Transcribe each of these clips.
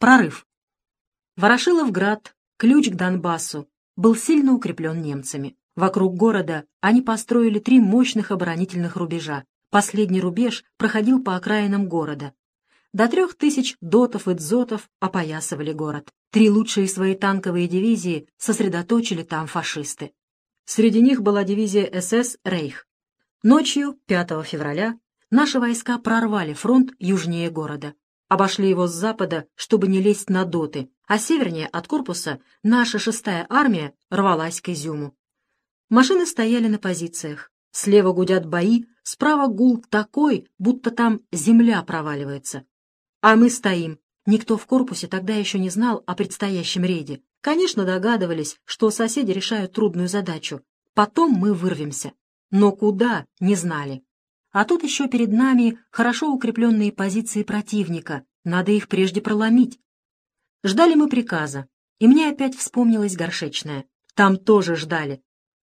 Прорыв. Ворошиловград, ключ к Донбассу, был сильно укреплен немцами. Вокруг города они построили три мощных оборонительных рубежа. Последний рубеж проходил по окраинам города. До трех тысяч дотов и дзотов опоясывали город. Три лучшие свои танковые дивизии сосредоточили там фашисты. Среди них была дивизия СС «Рейх». Ночью, 5 февраля, наши войска прорвали фронт южнее города. Обошли его с запада, чтобы не лезть на доты, а севернее от корпуса наша шестая армия рвалась к Изюму. Машины стояли на позициях. Слева гудят бои, справа гул такой, будто там земля проваливается. А мы стоим. Никто в корпусе тогда еще не знал о предстоящем рейде. Конечно, догадывались, что соседи решают трудную задачу. Потом мы вырвемся. Но куда, не знали. А тут еще перед нами хорошо укрепленные позиции противника. Надо их прежде проломить. Ждали мы приказа. И мне опять вспомнилась горшечная. Там тоже ждали.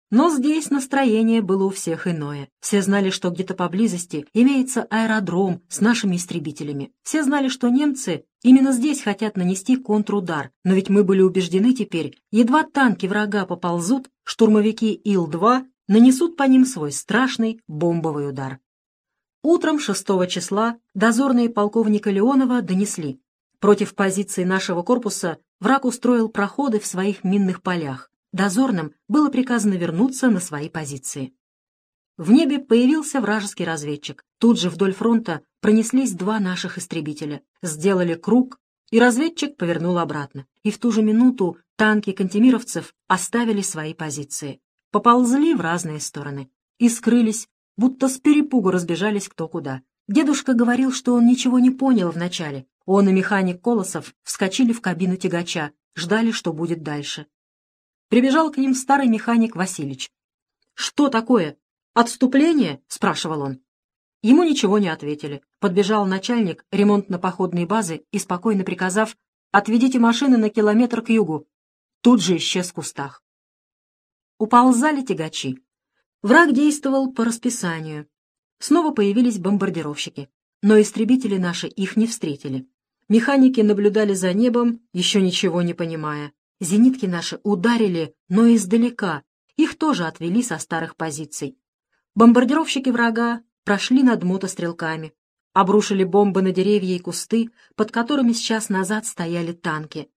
Но здесь настроение было у всех иное. Все знали, что где-то поблизости имеется аэродром с нашими истребителями. Все знали, что немцы именно здесь хотят нанести контрудар. Но ведь мы были убеждены теперь, едва танки врага поползут, штурмовики Ил-2 нанесут по ним свой страшный бомбовый удар. Утром 6 числа дозорные полковника Леонова донесли. Против позиции нашего корпуса враг устроил проходы в своих минных полях дозорным было приказано вернуться на свои позиции. В небе появился вражеский разведчик. Тут же вдоль фронта пронеслись два наших истребителя, сделали круг, и разведчик повернул обратно. И в ту же минуту танки кантемировцев оставили свои позиции. Поползли в разные стороны и скрылись, будто с перепугу разбежались кто куда. Дедушка говорил, что он ничего не понял вначале. Он и механик Колосов вскочили в кабину тягача, ждали, что будет дальше. Прибежал к ним старый механик Василич. «Что такое? Отступление?» — спрашивал он. Ему ничего не ответили. Подбежал начальник ремонтно-походной базы и, спокойно приказав, «Отведите машины на километр к югу». Тут же исчез в кустах. Уползали тягачи. Враг действовал по расписанию. Снова появились бомбардировщики. Но истребители наши их не встретили. Механики наблюдали за небом, еще ничего не понимая. Зенитки наши ударили, но издалека. Их тоже отвели со старых позиций. Бомбардировщики врага прошли над мотострелками, обрушили бомбы на деревья и кусты, под которыми сейчас назад стояли танки.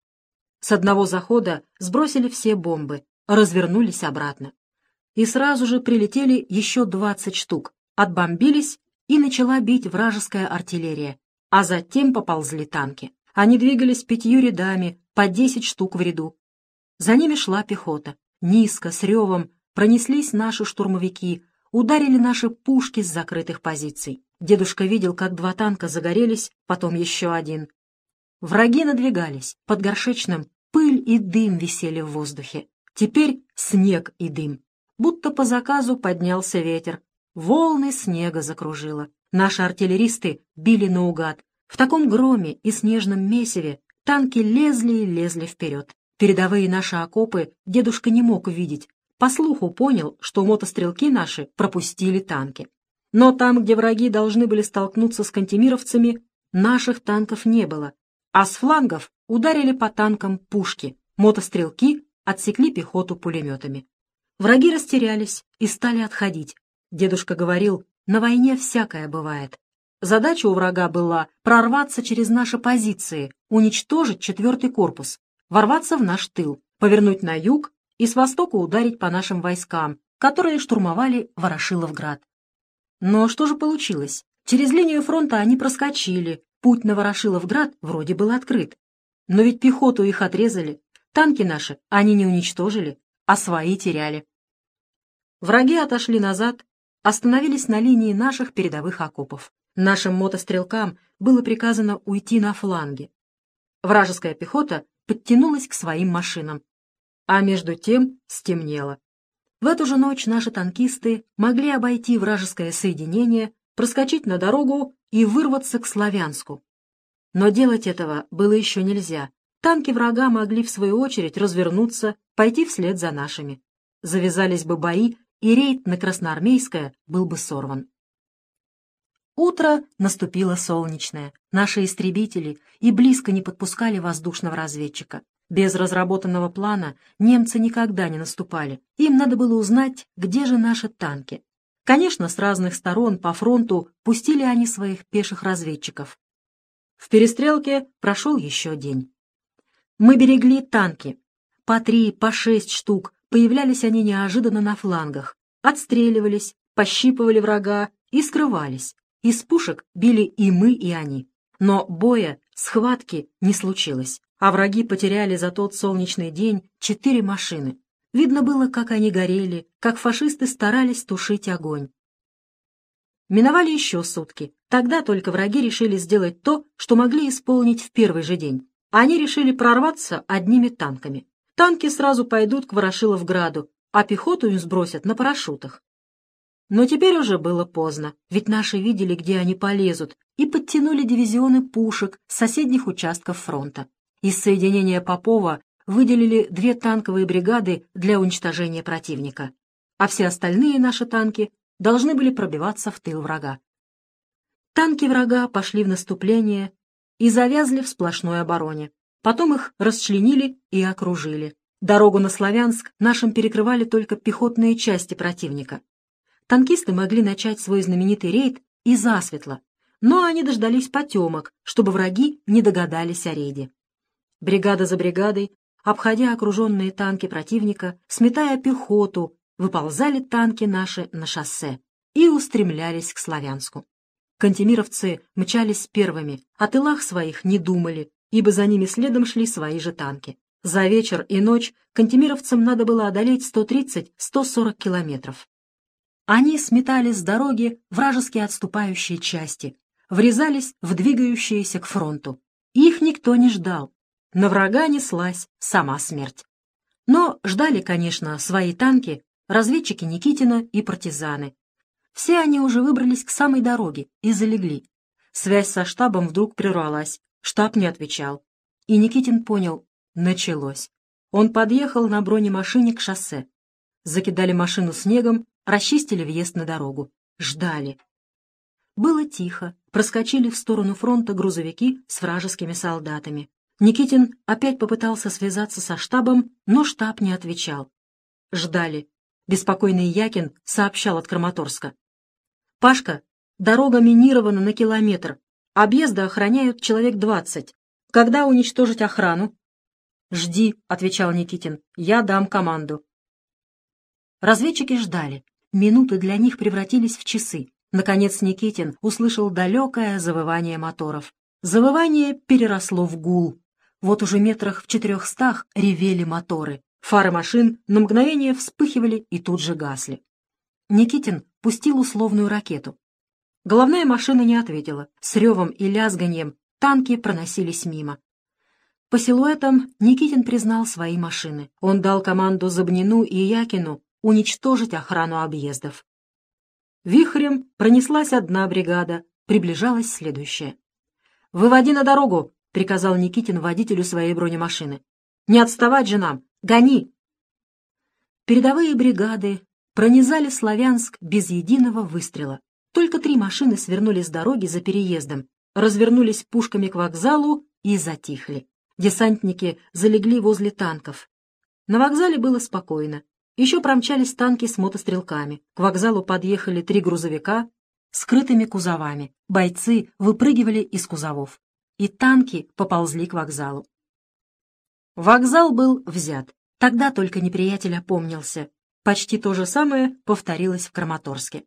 С одного захода сбросили все бомбы, развернулись обратно. И сразу же прилетели еще двадцать штук, отбомбились, и начала бить вражеская артиллерия, а затем поползли танки. Они двигались пятью рядами, по десять штук в ряду. За ними шла пехота. Низко, с ревом, пронеслись наши штурмовики, ударили наши пушки с закрытых позиций. Дедушка видел, как два танка загорелись, потом еще один. Враги надвигались. Под горшечным пыль и дым висели в воздухе. Теперь снег и дым. Будто по заказу поднялся ветер. Волны снега закружило. Наши артиллеристы били наугад. В таком громе и снежном месиве Танки лезли и лезли вперед. Передовые наши окопы дедушка не мог видеть. По слуху понял, что мотострелки наши пропустили танки. Но там, где враги должны были столкнуться с кантемировцами, наших танков не было. А с флангов ударили по танкам пушки. Мотострелки отсекли пехоту пулеметами. Враги растерялись и стали отходить. Дедушка говорил, на войне всякое бывает. Задача у врага была прорваться через наши позиции, уничтожить четвертый корпус, ворваться в наш тыл, повернуть на юг и с востока ударить по нашим войскам, которые штурмовали Ворошиловград. Но что же получилось? Через линию фронта они проскочили, путь на Ворошиловград вроде был открыт. Но ведь пехоту их отрезали, танки наши они не уничтожили, а свои теряли. Враги отошли назад, остановились на линии наших передовых окопов. Нашим мотострелкам было приказано уйти на фланги. Вражеская пехота подтянулась к своим машинам. А между тем стемнело. В эту же ночь наши танкисты могли обойти вражеское соединение, проскочить на дорогу и вырваться к Славянску. Но делать этого было еще нельзя. Танки врага могли, в свою очередь, развернуться, пойти вслед за нашими. Завязались бы бои, и рейд на Красноармейское был бы сорван. Утро наступило солнечное. Наши истребители и близко не подпускали воздушного разведчика. Без разработанного плана немцы никогда не наступали. Им надо было узнать, где же наши танки. Конечно, с разных сторон по фронту пустили они своих пеших разведчиков. В перестрелке прошел еще день. Мы берегли танки. По три, по шесть штук. Появлялись они неожиданно на флангах. Отстреливались, пощипывали врага и скрывались. Из пушек били и мы, и они. Но боя, схватки не случилось, а враги потеряли за тот солнечный день четыре машины. Видно было, как они горели, как фашисты старались тушить огонь. Миновали еще сутки. Тогда только враги решили сделать то, что могли исполнить в первый же день. Они решили прорваться одними танками. Танки сразу пойдут к Ворошиловграду, а пехоту им сбросят на парашютах. Но теперь уже было поздно, ведь наши видели, где они полезут, и подтянули дивизионы пушек с соседних участков фронта. Из соединения Попова выделили две танковые бригады для уничтожения противника, а все остальные наши танки должны были пробиваться в тыл врага. Танки врага пошли в наступление и завязли в сплошной обороне. Потом их расчленили и окружили. Дорогу на Славянск нашим перекрывали только пехотные части противника танкисты могли начать свой знаменитый рейд и засветло, но они дождались потемок, чтобы враги не догадались о рейде. Бригада за бригадой, обходя окруженные танки противника, сметая пехоту, выползали танки наши на шоссе и устремлялись к Славянску. Кантемировцы мчались первыми, о тылах своих не думали, ибо за ними следом шли свои же танки. За вечер и ночь кантемировцам надо было одолеть 130-140 километров. Они сметали с дороги вражеские отступающие части, врезались в двигающиеся к фронту. Их никто не ждал. На врага неслась сама смерть. Но ждали, конечно, свои танки, разведчики Никитина и партизаны. Все они уже выбрались к самой дороге и залегли. Связь со штабом вдруг прервалась, штаб не отвечал. И Никитин понял — началось. Он подъехал на бронемашине к шоссе. Закидали машину снегом расчистили въезд на дорогу. Ждали. Было тихо, проскочили в сторону фронта грузовики с вражескими солдатами. Никитин опять попытался связаться со штабом, но штаб не отвечал. Ждали. Беспокойный Якин сообщал от Краматорска. «Пашка, дорога минирована на километр. Объезда охраняют человек двадцать. Когда уничтожить охрану?» «Жди», — отвечал Никитин, — «я дам команду». Разведчики ждали. Минуты для них превратились в часы. Наконец Никитин услышал далекое завывание моторов. Завывание переросло в гул. Вот уже метрах в четырехстах ревели моторы. Фары машин на мгновение вспыхивали и тут же гасли. Никитин пустил условную ракету. Головная машина не ответила. С ревом и лязганием танки проносились мимо. По силуэтам Никитин признал свои машины. Он дал команду Забнину и Якину уничтожить охрану объездов. Вихрем пронеслась одна бригада, приближалась следующая. «Выводи на дорогу!» — приказал Никитин водителю своей бронемашины. «Не отставать же нам! Гони!» Передовые бригады пронизали Славянск без единого выстрела. Только три машины свернули с дороги за переездом, развернулись пушками к вокзалу и затихли. Десантники залегли возле танков. На вокзале было спокойно. Еще промчались танки с мотострелками. К вокзалу подъехали три грузовика с скрытыми кузовами. Бойцы выпрыгивали из кузовов. И танки поползли к вокзалу. Вокзал был взят. Тогда только неприятель опомнился. Почти то же самое повторилось в Краматорске.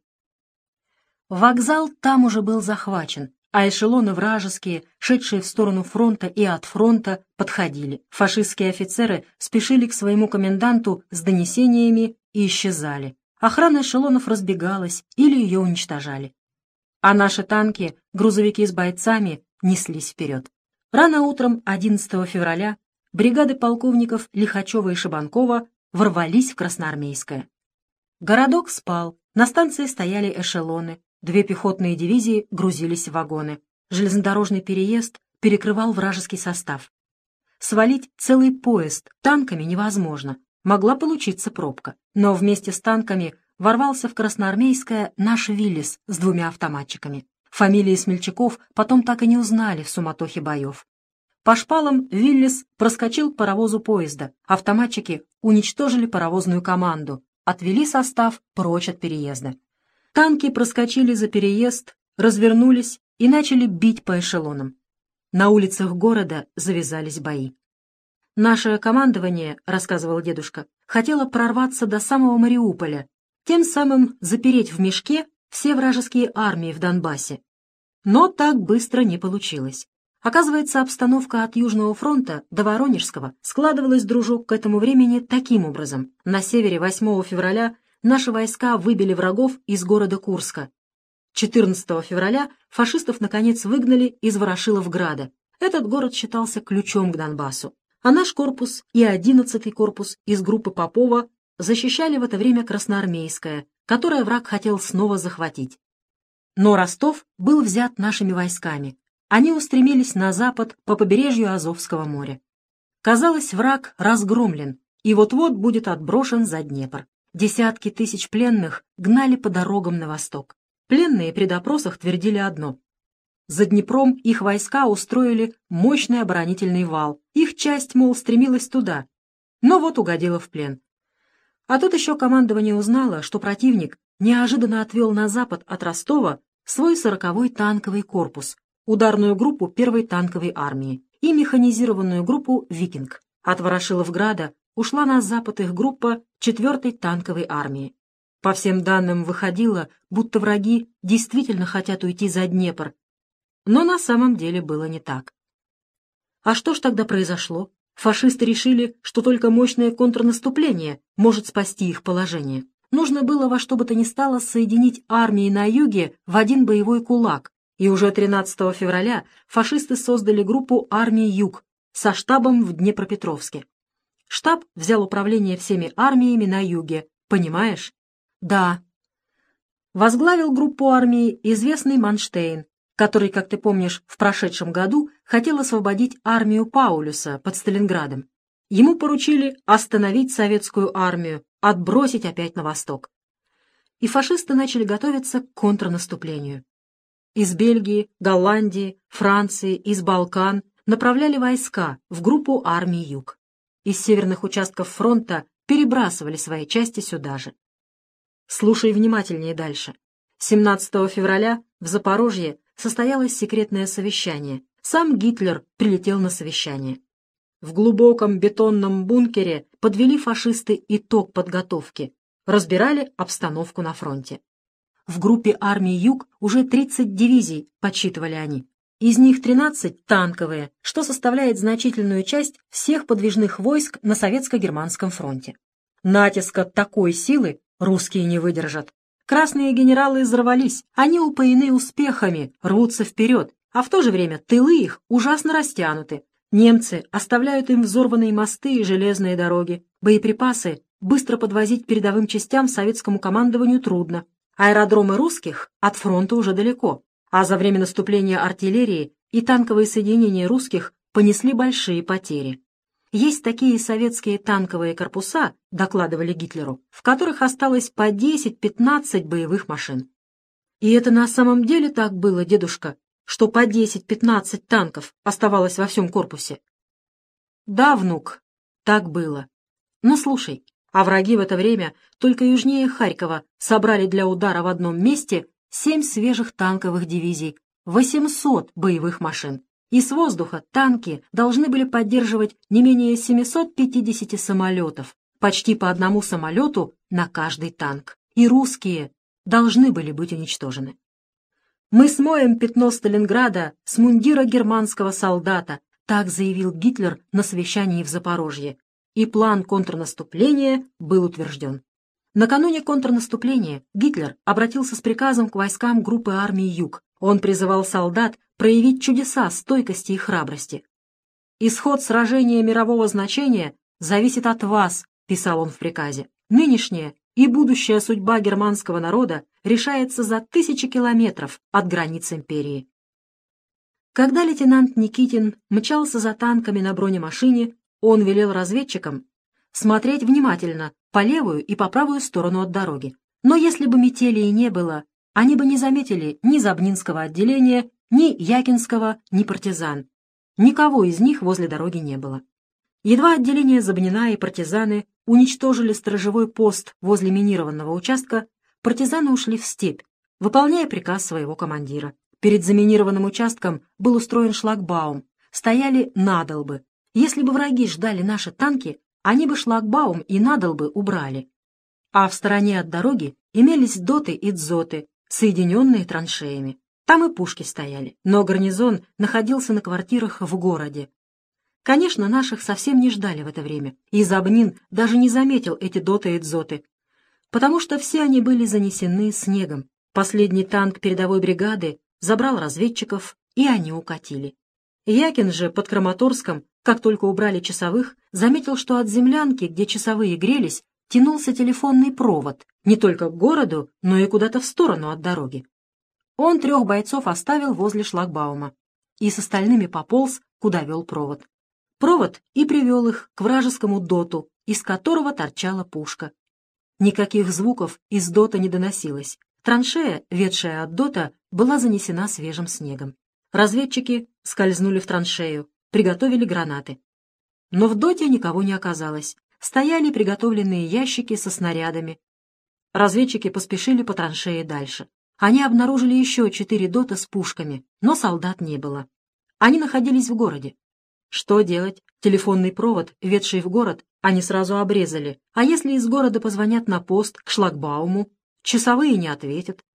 Вокзал там уже был захвачен, а эшелоны вражеские, шедшие в сторону фронта и от фронта, подходили. Фашистские офицеры спешили к своему коменданту с донесениями и исчезали. Охрана эшелонов разбегалась или ее уничтожали. А наши танки, грузовики с бойцами, неслись вперед. Рано утром 11 февраля бригады полковников Лихачева и Шабанкова ворвались в Красноармейское. Городок спал, на станции стояли эшелоны, Две пехотные дивизии грузились в вагоны. Железнодорожный переезд перекрывал вражеский состав. Свалить целый поезд танками невозможно. Могла получиться пробка. Но вместе с танками ворвался в Красноармейское наш Виллис с двумя автоматчиками. Фамилии смельчаков потом так и не узнали в суматохе боев. По шпалам Виллис проскочил к паровозу поезда. Автоматчики уничтожили паровозную команду, отвели состав прочь от переезда. Танки проскочили за переезд, развернулись и начали бить по эшелонам. На улицах города завязались бои. «Наше командование, — рассказывал дедушка, — хотело прорваться до самого Мариуполя, тем самым запереть в мешке все вражеские армии в Донбассе. Но так быстро не получилось. Оказывается, обстановка от Южного фронта до Воронежского складывалась, дружок, к этому времени таким образом. На севере 8 февраля наши войска выбили врагов из города Курска. 14 февраля фашистов, наконец, выгнали из Ворошиловграда. Этот город считался ключом к Донбассу. А наш корпус и 11-й корпус из группы Попова защищали в это время Красноармейское, которое враг хотел снова захватить. Но Ростов был взят нашими войсками, они устремились на запад по побережью Азовского моря. Казалось, враг разгромлен и вот-вот будет отброшен за Днепр. Десятки тысяч пленных гнали по дорогам на восток. Пленные при допросах твердили одно. За Днепром их войска устроили мощный оборонительный вал. Их часть, мол, стремилась туда. Но вот угодила в плен. А тут еще командование узнало, что противник неожиданно отвел на запад от Ростова свой сороковой танковый корпус, ударную группу первой танковой армии и механизированную группу «Викинг». От Ворошиловграда ушла на запад их группа 4-й танковой армии. По всем данным выходило, будто враги действительно хотят уйти за Днепр. Но на самом деле было не так. А что ж тогда произошло? Фашисты решили, что только мощное контрнаступление может спасти их положение. Нужно было во что бы то ни стало соединить армии на юге в один боевой кулак, и уже 13 февраля фашисты создали группу армии «Юг» со штабом в Днепропетровске. Штаб взял управление всеми армиями на юге, понимаешь? Да. Возглавил группу армии известный Манштейн, который, как ты помнишь, в прошедшем году хотел освободить армию Паулюса под Сталинградом. Ему поручили остановить советскую армию, отбросить опять на восток. И фашисты начали готовиться к контрнаступлению. Из Бельгии, Голландии, Франции, из Балкан направляли войска в группу армии Юг. Из северных участков фронта перебрасывали свои части сюда же. Слушай внимательнее дальше. 17 февраля в Запорожье состоялось секретное совещание. Сам Гитлер прилетел на совещание. В глубоком бетонном бункере подвели фашисты итог подготовки, разбирали обстановку на фронте. В группе армии «Юг» уже 30 дивизий, подсчитывали они. Из них 13 танковые, что составляет значительную часть всех подвижных войск на Советско-Германском фронте. Натиска такой силы русские не выдержат. Красные генералы взорвались, они упоены успехами, рвутся вперед, а в то же время тылы их ужасно растянуты. Немцы оставляют им взорванные мосты и железные дороги. Боеприпасы быстро подвозить передовым частям советскому командованию трудно. Аэродромы русских от фронта уже далеко, а за время наступления артиллерии и танковые соединения русских понесли большие потери. Есть такие советские танковые корпуса, докладывали Гитлеру, в которых осталось по 10-15 боевых машин. И это на самом деле так было, дедушка, что по 10-15 танков оставалось во всем корпусе. Да, внук, так было. Но слушай, а враги в это время только южнее Харькова собрали для удара в одном месте семь свежих танковых дивизий, 800 боевых машин. И с воздуха танки должны были поддерживать не менее 750 самолетов, почти по одному самолету на каждый танк. И русские должны были быть уничтожены. «Мы смоем пятно Сталинграда с мундира германского солдата», так заявил Гитлер на совещании в Запорожье и план контрнаступления был утвержден. Накануне контрнаступления Гитлер обратился с приказом к войскам группы армии «Юг». Он призывал солдат проявить чудеса стойкости и храбрости. «Исход сражения мирового значения зависит от вас», — писал он в приказе. «Нынешняя и будущая судьба германского народа решается за тысячи километров от границ империи». Когда лейтенант Никитин мчался за танками на бронемашине, он велел разведчикам смотреть внимательно по левую и по правую сторону от дороги. Но если бы метели и не было, они бы не заметили ни Забнинского отделения, ни Якинского, ни партизан. Никого из них возле дороги не было. Едва отделение Забнина и партизаны уничтожили сторожевой пост возле минированного участка, партизаны ушли в степь, выполняя приказ своего командира. Перед заминированным участком был устроен шлагбаум, стояли надолбы. Если бы враги ждали наши танки, они бы шлагбаум и надолбы убрали. А в стороне от дороги имелись доты и дзоты, соединенные траншеями. Там и пушки стояли, но гарнизон находился на квартирах в городе. Конечно, наших совсем не ждали в это время, и Забнин даже не заметил эти доты и дзоты, потому что все они были занесены снегом. Последний танк передовой бригады забрал разведчиков, и они укатили. Якин же под Краматорском, как только убрали часовых, заметил, что от землянки, где часовые грелись, тянулся телефонный провод не только к городу, но и куда-то в сторону от дороги. Он трех бойцов оставил возле шлагбаума и с остальными пополз, куда вел провод. Провод и привел их к вражескому доту, из которого торчала пушка. Никаких звуков из дота не доносилось. Траншея, ведшая от дота, была занесена свежим снегом. Разведчики скользнули в траншею, приготовили гранаты. Но в доте никого не оказалось. Стояли приготовленные ящики со снарядами. Разведчики поспешили по траншее дальше. Они обнаружили еще четыре дота с пушками, но солдат не было. Они находились в городе. Что делать? Телефонный провод, ведший в город, они сразу обрезали. А если из города позвонят на пост, к шлагбауму, часовые не ответят.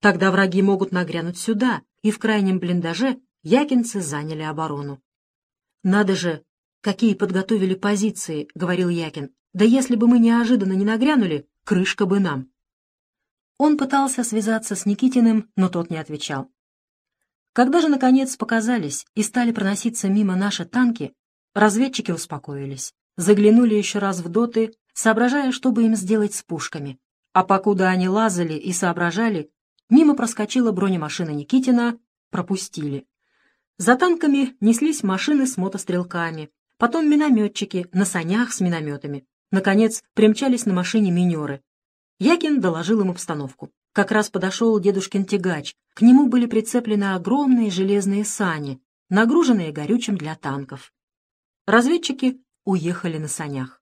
Тогда враги могут нагрянуть сюда, и в крайнем блиндаже якинцы заняли оборону. «Надо же, какие подготовили позиции», — говорил Якин. «Да если бы мы неожиданно не нагрянули, крышка бы нам». Он пытался связаться с Никитиным, но тот не отвечал. Когда же, наконец, показались и стали проноситься мимо наши танки, разведчики успокоились, заглянули еще раз в доты, соображая, что бы им сделать с пушками. А покуда они лазали и соображали, мимо проскочила бронемашина Никитина, пропустили. За танками неслись машины с мотострелками, потом минометчики на санях с минометами. Наконец, примчались на машине минеры. Якин доложил им обстановку. Как раз подошел дедушкин тягач. К нему были прицеплены огромные железные сани, нагруженные горючим для танков. Разведчики уехали на санях.